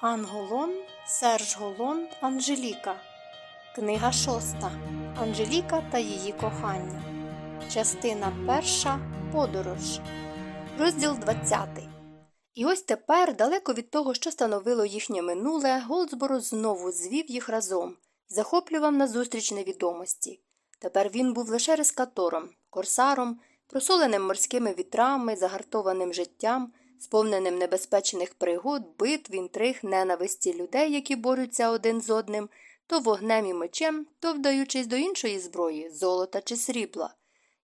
Анголон, Серж Голон, Анжеліка. Книга шоста. Анжеліка та її кохання. Частина перша. Подорож. Розділ 20. І ось тепер, далеко від того, що становило їхнє минуле, Голдсборо знову звів їх разом, захоплював назустріч невідомості. Тепер він був лише рескатором, корсаром, просоленим морськими вітрами, загартованим життям сповненим небезпечних пригод, битв, інтриг, ненависті людей, які борються один з одним, то вогнем і мечем, то вдаючись до іншої зброї, золота чи срібла.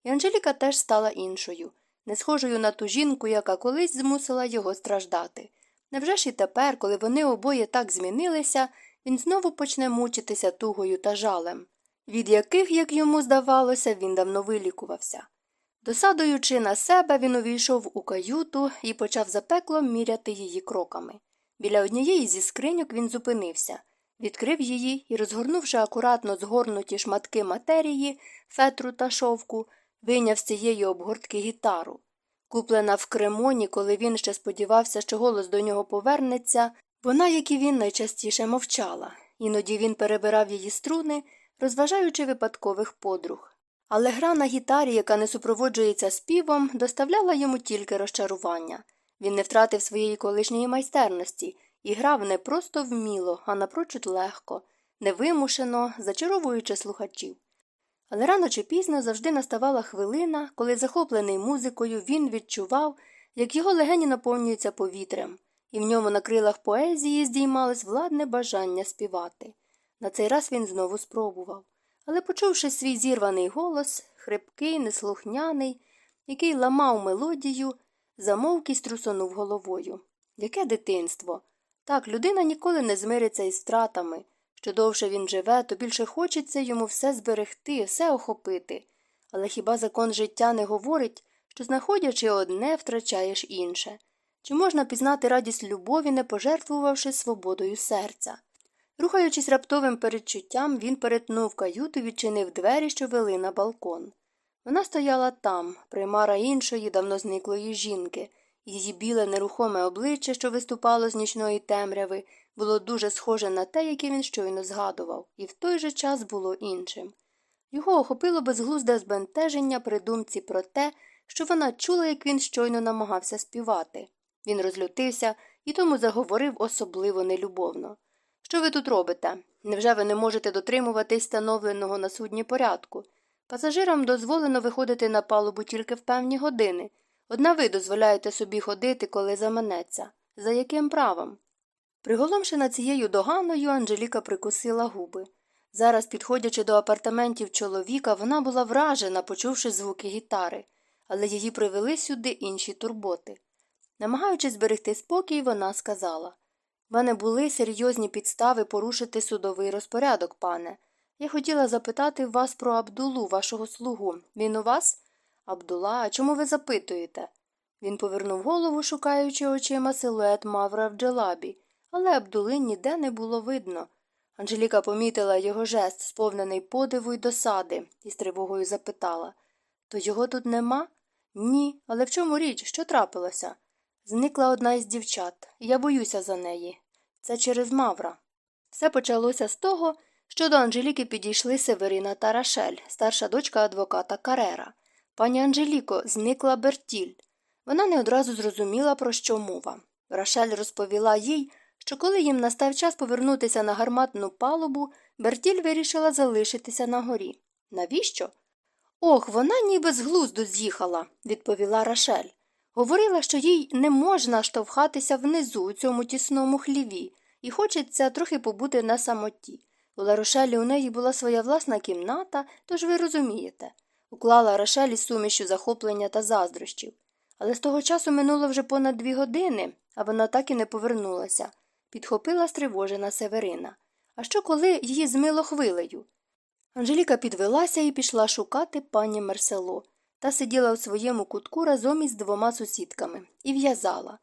І Анжеліка теж стала іншою, не схожою на ту жінку, яка колись змусила його страждати. Невже ж і тепер, коли вони обоє так змінилися, він знову почне мучитися тугою та жалем, від яких, як йому здавалося, він давно вилікувався. Досадуючи на себе, він увійшов у каюту і почав запекло міряти її кроками. Біля однієї зі скриньок він зупинився, відкрив її і, розгорнувши акуратно згорнуті шматки матерії, фетру та шовку, вийняв з цієї обгортки гітару. Куплена в Кремоні, коли він ще сподівався, що голос до нього повернеться, вона, як і він, найчастіше мовчала. Іноді він перебирав її струни, розважаючи випадкових подруг. Але гра на гітарі, яка не супроводжується співом, доставляла йому тільки розчарування. Він не втратив своєї колишньої майстерності і грав не просто вміло, а напрочуд легко, невимушено, зачаровуючи слухачів. Але рано чи пізно завжди наставала хвилина, коли, захоплений музикою, він відчував, як його легені наповнюються повітрям, і в ньому на крилах поезії здіймалось владне бажання співати. На цей раз він знову спробував але, почувши свій зірваний голос, хрипкий, неслухняний, який ламав мелодію, замовк і струсонув головою. Яке дитинство? Так, людина ніколи не змириться із втратами. Що довше він живе, то більше хочеться йому все зберегти, все охопити. Але хіба закон життя не говорить, що, знаходячи одне, втрачаєш інше? Чи можна пізнати радість любові, не пожертвувавши свободою серця? Рухаючись раптовим передчуттям, він перетнув каюту і відчинив двері, що вели на балкон. Вона стояла там, примара іншої, давно зниклої жінки, її біле нерухоме обличчя, що виступало з нічної темряви, було дуже схоже на те, яке він щойно згадував, і в той же час було іншим. Його охопило безглузде збентеження при думці про те, що вона чула, як він щойно намагався співати. Він розлютився і тому заговорив особливо нелюбовно. Що ви тут робите? Невже ви не можете дотримуватись встановленого на судні порядку? Пасажирам дозволено виходити на палубу тільки в певні години. Одна ви дозволяєте собі ходити, коли заманеться. За яким правом? Приголомшена цією доганою, Анжеліка прикусила губи. Зараз, підходячи до апартаментів чоловіка, вона була вражена, почувши звуки гітари, але її привели сюди інші турботи. Намагаючись зберегти спокій, вона сказала в мене були серйозні підстави порушити судовий розпорядок, пане. Я хотіла запитати вас про Абдулу, вашого слугу. Він у вас? Абдула, а чому ви запитуєте? Він повернув голову, шукаючи очима силует Мавра в джелабі, але Абдули ніде не було видно. Анжеліка помітила його жест, сповнений подиву й досади, і з тривогою запитала То його тут нема? Ні, але в чому річ? Що трапилося? Зникла одна із дівчат, я боюся за неї. Це через Мавра. Все почалося з того, що до Анжеліки підійшли Северина та Рашель, старша дочка адвоката Карера. Пані Анжеліко, зникла Бертіль. Вона не одразу зрозуміла, про що мова. Рашель розповіла їй, що коли їм настав час повернутися на гарматну палубу, Бертіль вирішила залишитися на горі. Навіщо? Ох, вона ніби з глузду з'їхала, відповіла Рашель. Говорила, що їй не можна штовхатися внизу у цьому тісному хліві, і хочеться трохи побути на самоті. У Ларошелі у неї була своя власна кімната, тож ви розумієте. Уклала Рошелі сумішю захоплення та заздрощів. Але з того часу минуло вже понад дві години, а вона так і не повернулася. Підхопила стривожена Северина. А що, коли її змило хвилею? Анжеліка підвелася і пішла шукати пані Мерсело та сиділа у своєму кутку разом із двома сусідками і в'язала.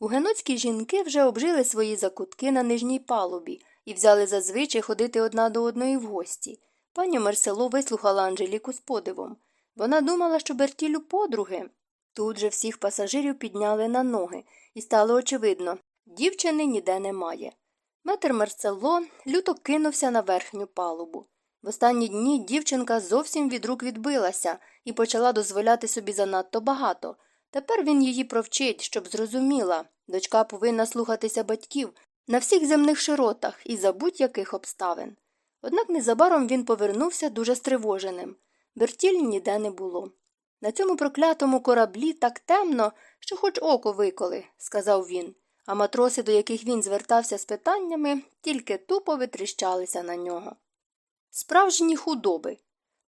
Угеноцькі жінки вже обжили свої закутки на нижній палубі і взяли зазвичай ходити одна до одної в гості. Пані Марсело вислухала Анжеліку з подивом. Вона думала, що Бертілю подруги. Тут же всіх пасажирів підняли на ноги, і стало очевидно Дівчини ніде немає. Метр Марсело люто кинувся на верхню палубу. В останні дні дівчинка зовсім від рук відбилася і почала дозволяти собі занадто багато. Тепер він її провчить, щоб зрозуміла дочка повинна слухатися батьків на всіх земних широтах і за будь-яких обставин. Однак незабаром він повернувся дуже стривоженим. Бертіль ніде не було. На цьому проклятому кораблі так темно, що хоч око виколи, сказав він, а матроси, до яких він звертався з питаннями, тільки тупо витріщалися на нього. Справжні худоби.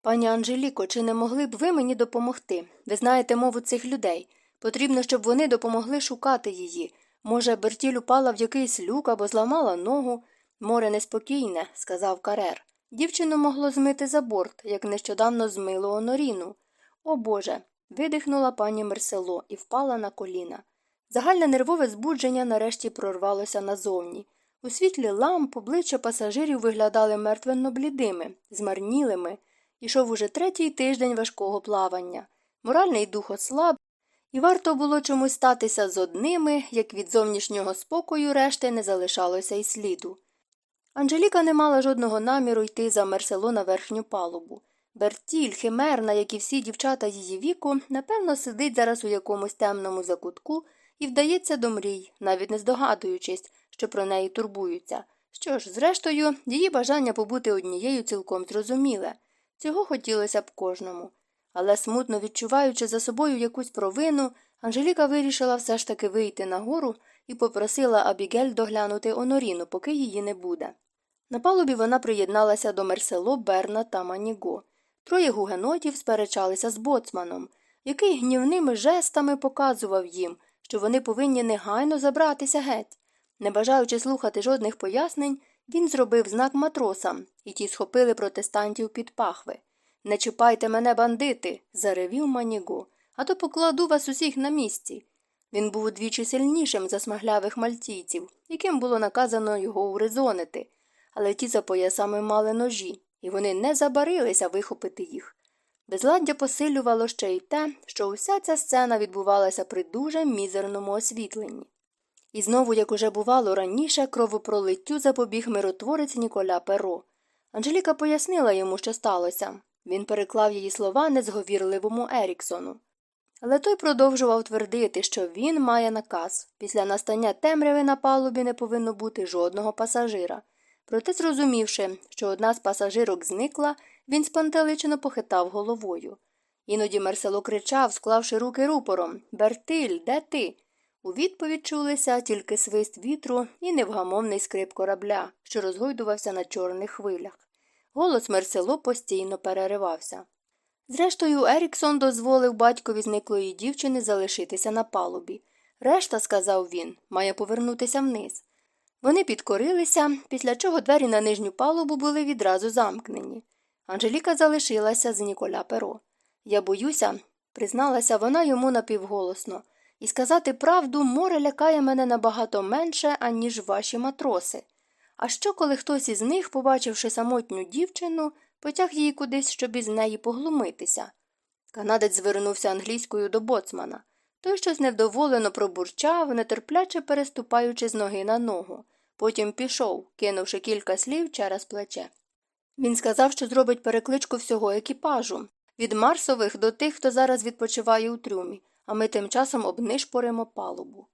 Пані Анжеліко, чи не могли б ви мені допомогти? Ви знаєте мову цих людей. Потрібно, щоб вони допомогли шукати її. Може, Бертіль упала в якийсь люк або зламала ногу. Море неспокійне, сказав Карер. Дівчину могло змити за борт, як нещодавно змило Оноріну. О Боже. видихнула пані Мерсело і впала на коліна. Загальне нервове збудження нарешті прорвалося назовні. У світлі ламп обличчя пасажирів виглядали мертвенно блідими, змарнілими. Ішов уже третій тиждень важкого плавання. Моральний дух ослаб, і варто було чомусь статися з одними, як від зовнішнього спокою решти не залишалося й сліду. Анжеліка не мала жодного наміру йти за Мерсело на верхню палубу. Бертіль, химерна, як і всі дівчата її віку, напевно, сидить зараз у якомусь темному закутку і вдається до мрій, навіть не здогадуючись, що про неї турбуються. Що ж, зрештою, її бажання побути однією цілком зрозуміле. Цього хотілося б кожному. Але, смутно відчуваючи за собою якусь провину, Анжеліка вирішила все ж таки вийти нагору і попросила Абігель доглянути Оноріну, поки її не буде. На палубі вона приєдналася до Мерсело, Берна та Маніго. Троє гугенотів сперечалися з боцманом, який гнівними жестами показував їм, що вони повинні негайно забратися геть. Не бажаючи слухати жодних пояснень, він зробив знак матросам, і ті схопили протестантів під пахви. Не чіпайте мене, бандити, заревів Маніго, а то покладу вас усіх на місці. Він був удвічі сильнішим за смаглявих мальтійців, яким було наказано його урезонити, але ті за поясами мали ножі, і вони не забарилися вихопити їх. Безладдя посилювало ще й те, що уся ця сцена відбувалася при дуже мізерному освітленні. І знову, як уже бувало раніше, кровопролиттю запобіг миротворець Ніколя Перо. Анжеліка пояснила йому, що сталося. Він переклав її слова незговірливому Еріксону. Але той продовжував твердити, що він має наказ після настання темряви на палубі не повинно бути жодного пасажира. Проте, зрозумівши, що одна з пасажирок зникла, він спантеличено похитав головою. Іноді Мерсело кричав, склавши руки рупором Бертиль, де ти? У відповідь чулися тільки свист вітру і невгамовний скрип корабля, що розгойдувався на чорних хвилях. Голос Мерсело постійно переривався. Зрештою, Еріксон дозволив батькові зниклої дівчини залишитися на палубі. Решта, сказав він, має повернутися вниз. Вони підкорилися, після чого двері на нижню палубу були відразу замкнені. Анжеліка залишилася з Ніколя Перо. Я боюся, призналася вона йому напівголосно, і сказати правду, море лякає мене набагато менше, аніж ваші матроси. А що, коли хтось із них, побачивши самотню дівчину, потяг її кудись, щоб із неї поглумитися? Канадець звернувся англійською до боцмана. Той щось невдоволено пробурчав, нетерпляче переступаючи з ноги на ногу. Потім пішов, кинувши кілька слів через плече. Він сказав, що зробить перекличку всього екіпажу від Марсових до тих, хто зараз відпочиває у трюмі, а ми тим часом обнишпоримо палубу.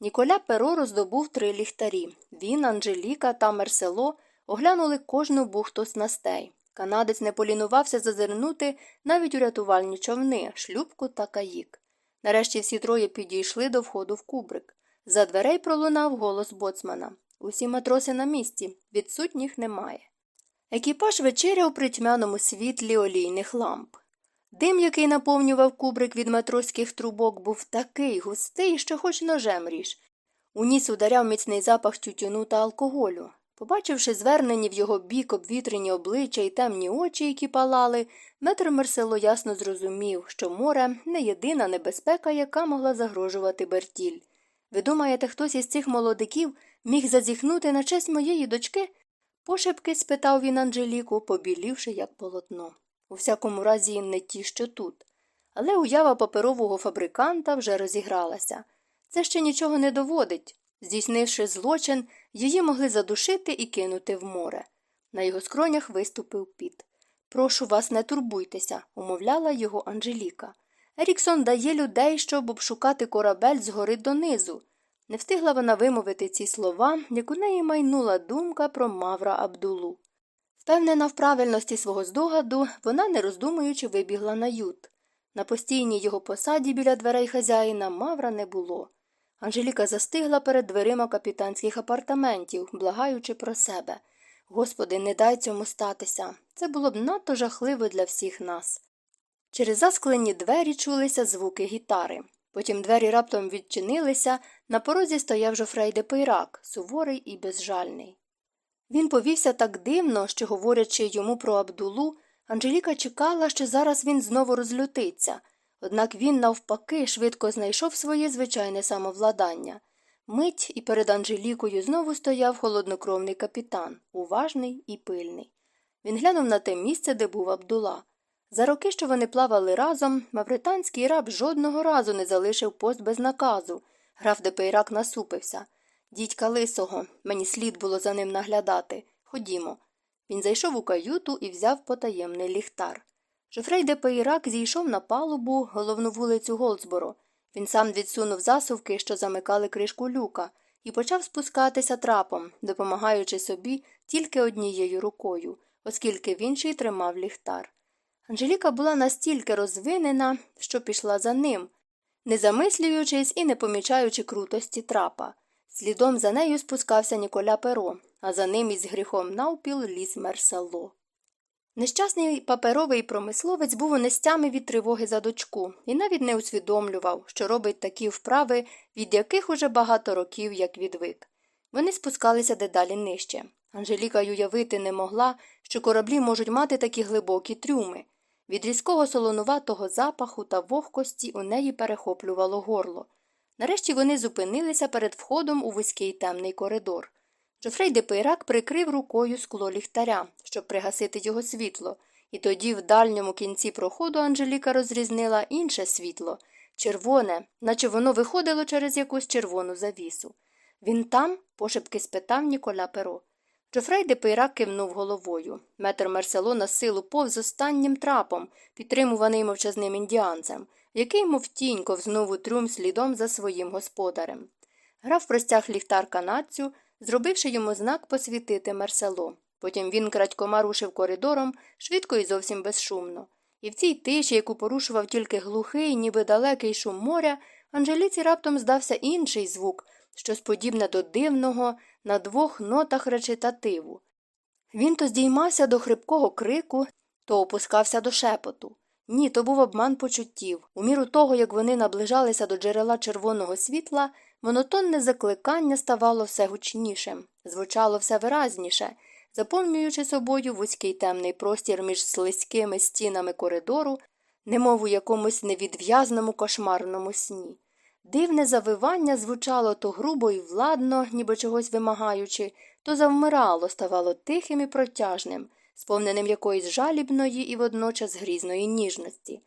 Ніколя Перо роздобув три ліхтарі. Він, Анжеліка та Мерсело оглянули кожну бухту снастей. Канадець не полінувався зазирнути навіть у рятувальні човни, шлюбку та каїк. Нарешті всі троє підійшли до входу в кубрик. За дверей пролунав голос боцмана. Усі матроси на місці, відсутніх немає. Екіпаж вечеряв при тьмяному світлі олійних ламп. Дим, який наповнював кубрик від матроських трубок, був такий густий, що хоч ножем ріж. У ніс ударяв міцний запах тютюну та алкоголю. Побачивши звернені в його бік обвітрені обличчя і темні очі, які палали, метр Мерсело ясно зрозумів, що море не єдина небезпека, яка могла загрожувати Бертіль. Ви думаєте, хтось із цих молодиків міг зазіхнути на честь моєї дочки? Пошепки спитав він Анжеліку, побілівши, як полотно. У всякому разі, не ті, що тут. Але уява паперового фабриканта вже розігралася. Це ще нічого не доводить. Здійснивши злочин, її могли задушити і кинути в море. На його скронях виступив піт. Прошу вас, не турбуйтеся, умовляла його Анжеліка. Еріксон дає людей, щоб обшукати корабель згори донизу. Не встигла вона вимовити ці слова, як у неї майнула думка про Мавра Абдулу. Впевнена в правильності свого здогаду, вона, не роздумуючи, вибігла на ют. На постійній його посаді біля дверей хазяїна Мавра не було. Анжеліка застигла перед дверима капітанських апартаментів, благаючи про себе. Господи, не дай цьому статися. Це було б надто жахливо для всіх нас. Через засклені двері чулися звуки гітари. Потім двері раптом відчинилися, на порозі стояв Жофрей де Пейрак, суворий і безжальний. Він повівся так дивно, що, говорячи йому про Абдулу, Анжеліка чекала, що зараз він знову розлютиться, однак він, навпаки, швидко знайшов своє звичайне самовладання. Мить і перед Анжелікою знову стояв холоднокровний капітан, уважний і пильний. Він глянув на те місце, де був Абдула. За роки, що вони плавали разом, мавританський раб жодного разу не залишив пост без наказу. Граф де Пейрак насупився. Дідька лисого, мені слід було за ним наглядати. Ходімо. Він зайшов у каюту і взяв потаємний ліхтар. Жофрей де Пейрак зійшов на палубу головну вулицю Голдсборо. Він сам відсунув засувки, що замикали кришку люка, і почав спускатися трапом, допомагаючи собі тільки однією рукою, оскільки в іншій тримав ліхтар. Анжеліка була настільки розвинена, що пішла за ним, не замислюючись і не помічаючи крутості трапа. Слідом за нею спускався Ніколя Перо, а за ним із гріхом навпіл ліс Мерсало. Нещасний паперовий промисловець був у нестями від тривоги за дочку і навіть не усвідомлював, що робить такі вправи, від яких уже багато років як відвик. Вони спускалися дедалі нижче. Анжеліка й уявити не могла, що кораблі можуть мати такі глибокі трюми. Від різкого солонуватого запаху та вогкості у неї перехоплювало горло. Нарешті вони зупинилися перед входом у вузький темний коридор. Жофрей де Пейрак прикрив рукою скло ліхтаря, щоб пригасити його світло, і тоді в дальньому кінці проходу Анжеліка розрізнила інше світло червоне, наче воно виходило через якусь червону завісу. Він там? пошепки спитав Ніколя Перо. Жофрей де кивнув головою. Метр Марсело на силу повз останнім трапом, підтримуваний мовчазним індіанцем, який, мов тінь, ковзнув у трюм слідом за своїм господарем. Граф простяг ліхтар канадцю, зробивши йому знак посвітити Марсело. Потім він крадькома рушив коридором, швидко і зовсім безшумно. І в цій тиші, яку порушував тільки глухий, ніби далекий шум моря, Анжеліці раптом здався інший звук, щось подібне до дивного, на двох нотах речитативу. Він то здіймався до хрипкого крику, то опускався до шепоту. Ні, то був обман почуттів. У міру того, як вони наближалися до джерела червоного світла, монотонне закликання ставало все гучнішим, звучало все виразніше, заповнюючи собою вузький темний простір між слизькими стінами коридору, немов у якомусь невідв'язному кошмарному сні. Дивне завивання звучало то грубо і владно, ніби чогось вимагаючи, то завмирало, ставало тихим і протяжним, сповненим якоїсь жалібної і водночас грізної ніжності.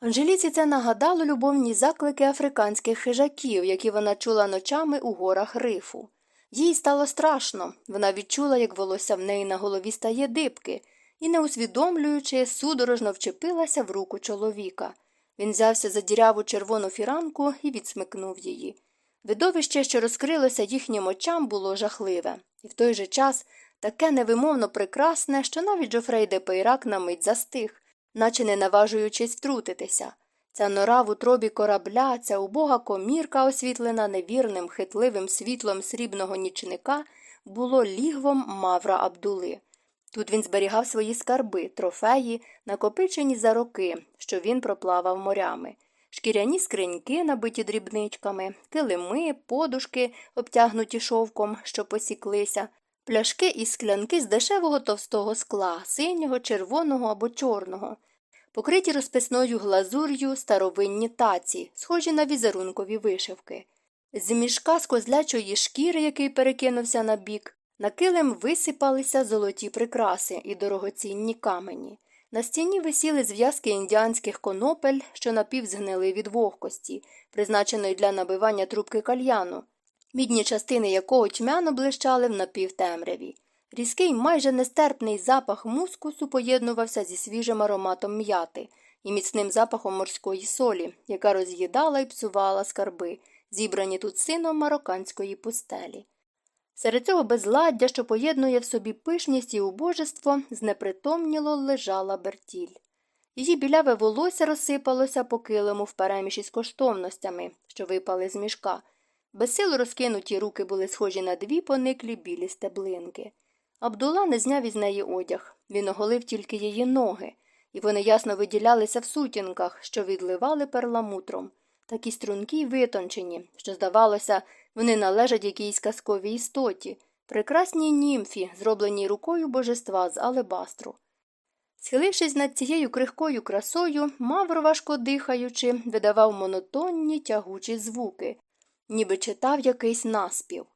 Анжеліці це нагадало любовні заклики африканських хижаків, які вона чула ночами у горах рифу. Їй стало страшно, вона відчула, як волосся в неї на голові стає дибки, і, не усвідомлюючи, судорожно вчепилася в руку чоловіка. Він взявся за діряву червону фіранку і відсмикнув її. Видовище, що розкрилося їхнім очам, було жахливе, і в той же час таке невимовно прекрасне, що навіть Джофрей де Пейрак на мить застиг, наче не наважуючись втрутитися. Ця нора в утробі корабля, ця убога комірка, освітлена невірним, хитливим світлом срібного нічника, було лігвом Мавра Абдули. Тут він зберігав свої скарби, трофеї, накопичені за роки, що він проплавав морями, шкіряні скриньки, набиті дрібничками, килими, подушки, обтягнуті шовком, що посіклися, пляшки і склянки з дешевого товстого скла, синього, червоного або чорного, покриті розписною глазур'ю старовинні таці, схожі на візерункові вишивки. З мішка з козлячої шкіри, який перекинувся на бік, на килим висипалися золоті прикраси і дорогоцінні камені. На стіні висіли зв'язки індіанських конопель, що напівзгнили від вогкості, призначеної для набивання трубки кальяну, мідні частини якого тьмяно блищали в напівтемряві. Різкий, майже нестерпний запах мускусу поєднувався зі свіжим ароматом м'яти і міцним запахом морської солі, яка роз'їдала і псувала скарби, зібрані тут сином марокканської пустелі. Серед цього безладдя, що поєднує в собі пишність і убожество, знепритомніло лежала Бертіль. Її біляве волосся розсипалося по килиму впереміж із коштовностями, що випали з мішка. Безсилу розкинуті руки були схожі на дві пониклі білі стеблинки. Абдула не зняв із неї одяг, він оголив тільки її ноги, і вони ясно виділялися в сутінках, що відливали перламутром, такі стрункі й витончені, що, здавалося, вони належать якійсь казковій істоті, прекрасній німфі, зробленій рукою божества з алебастру. Схилившись над цією крихкою красою, Мавр, важко дихаючи, видавав монотонні тягучі звуки, ніби читав якийсь наспів.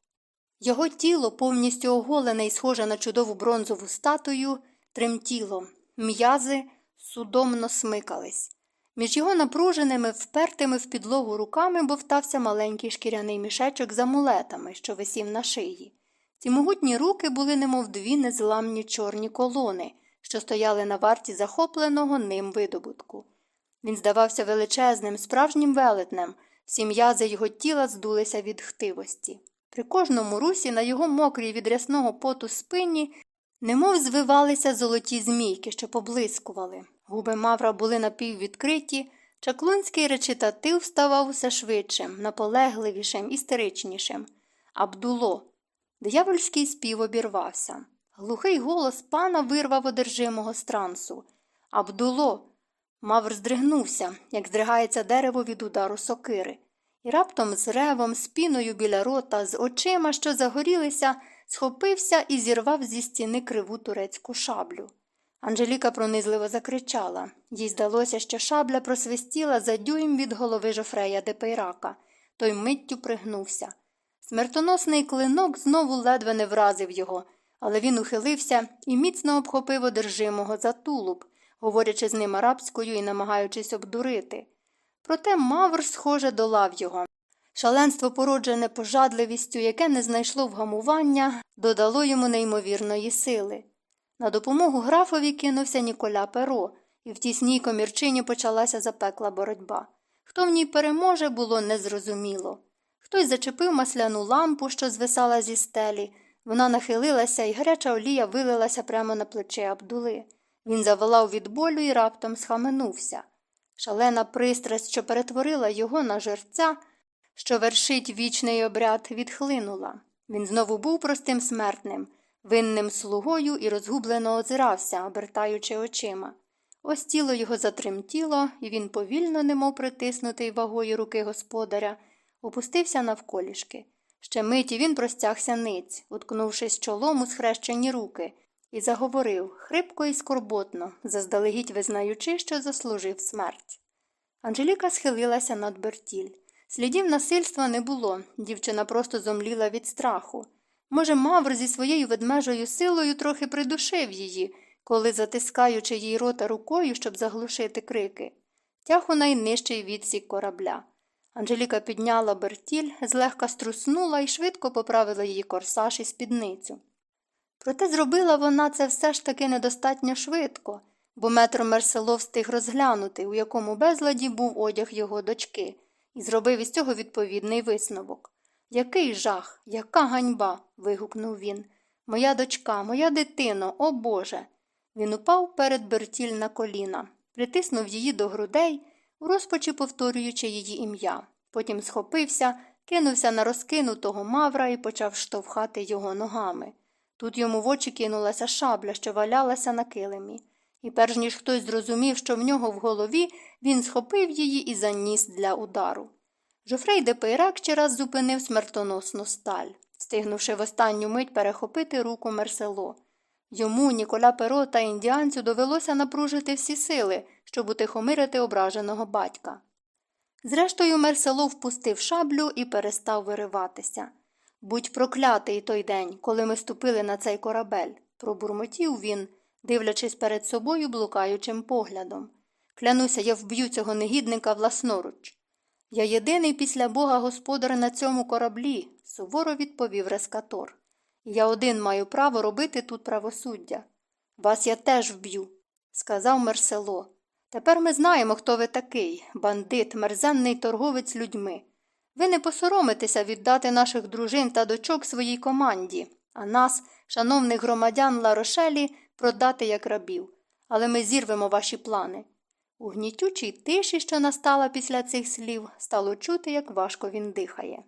Його тіло, повністю оголене і схоже на чудову бронзову статую, тремтіло, м'язи судомно смикались. Між його напруженими, впертими в підлогу руками бовтався маленький шкіряний мішечок з амулетами, що висів на шиї. Ці могутні руки були немов дві незламні чорні колони, що стояли на варті захопленого ним видобутку. Він здавався величезним, справжнім велетнем, всі м'язи його тіла здулися від хтивості. При кожному русі на його мокрій від рясного поту спині немов звивалися золоті змійки, що поблискували. Губи Мавра були напіввідкриті, чаклунський речитатив ставав усе швидшим, наполегливішим, істеричнішим. Абдуло. Диявольський спів обірвався. Глухий голос пана вирвав одержимого з трансу. Абдуло. Мавр здригнувся, як здригається дерево від удару сокири, і раптом з ревом, спіною біля рота, з очима, що загорілися, схопився і зірвав зі стіни криву турецьку шаблю. Анжеліка пронизливо закричала. Їй здалося, що шабля просвистіла за дюйм від голови жофрея Депейрака. Той миттю пригнувся. Смертоносний клинок знову ледве не вразив його, але він ухилився і міцно обхопив одержимого за тулуб, говорячи з ним арабською і намагаючись обдурити. Проте Мавр, схоже, долав його. Шаленство, породжене пожадливістю, яке не знайшло вгамування, додало йому неймовірної сили. На допомогу графові кинувся Ніколя Перо, і в тісній комірчині почалася запекла боротьба. Хто в ній переможе, було незрозуміло. Хтось зачепив масляну лампу, що звисала зі стелі. Вона нахилилася, і гаряча олія вилилася прямо на плече Абдули. Він заволав від болю і раптом схаменувся. Шалена пристрасть, що перетворила його на жерця, що вершить вічний обряд, відхлинула. Він знову був простим смертним, винним слугою і розгублено озирався, обертаючи очима. Ось тіло його затремтіло, і він повільно, немов притиснутий вагою руки господаря, опустився навколішки. Ще миті він простягся ниць, уткнувшись чолом у схрещені руки, і заговорив хрипко і скорботно, заздалегідь визнаючи, що заслужив смерть. Анжеліка схилилася над Бертіль. Слідів насильства не було, дівчина просто зомліла від страху. Може, Мавр зі своєю ведмежою силою трохи придушив її, коли, затискаючи їй рота рукою, щоб заглушити крики, тяг у найнижчий відсік корабля. Анжеліка підняла Бертіль, злегка струснула і швидко поправила її корсаж і спідницю. Проте зробила вона це все ж таки недостатньо швидко, бо метро Мерсело встиг розглянути, у якому безладі був одяг його дочки, і зробив із цього відповідний висновок. Який жах, яка ганьба. вигукнув він. Моя дочка, моя дитино, о Боже. Він упав перед Бертіль на коліна, притиснув її до грудей, у розпачі повторюючи її ім'я. Потім схопився, кинувся на розкинутого мавра і почав штовхати його ногами. Тут йому в очі кинулася шабля, що валялася на килимі. І перш ніж хтось зрозумів, що в нього в голові, він схопив її і заніс для удару. Жофрей де Пейрак ще раз зупинив смертоносну сталь, встигнувши в останню мить перехопити руку Мерсело. Йому, Ніколя Перо та індіанцю довелося напружити всі сили, щоб утихомирити ображеного батька. Зрештою, Мерсело впустив шаблю і перестав вириватися. Будь проклятий той день, коли ми ступили на цей корабель, пробурмотів він, дивлячись перед собою блукаючим поглядом. Клянуся, я вб'ю цього негідника власноруч. Я єдиний після Бога господар на цьому кораблі, суворо відповів Рескатор. Я один маю право робити тут правосуддя. Вас я теж вб'ю, сказав Мерсело. Тепер ми знаємо, хто ви такий бандит, мерзенний торговець людьми. Ви не посоромитеся віддати наших дружин та дочок своїй команді, а нас, шановних громадян Ларошелі, продати як рабів. Але ми зірвемо ваші плани. У гнітючій тиші, що настала після цих слів, стало чути, як важко він дихає.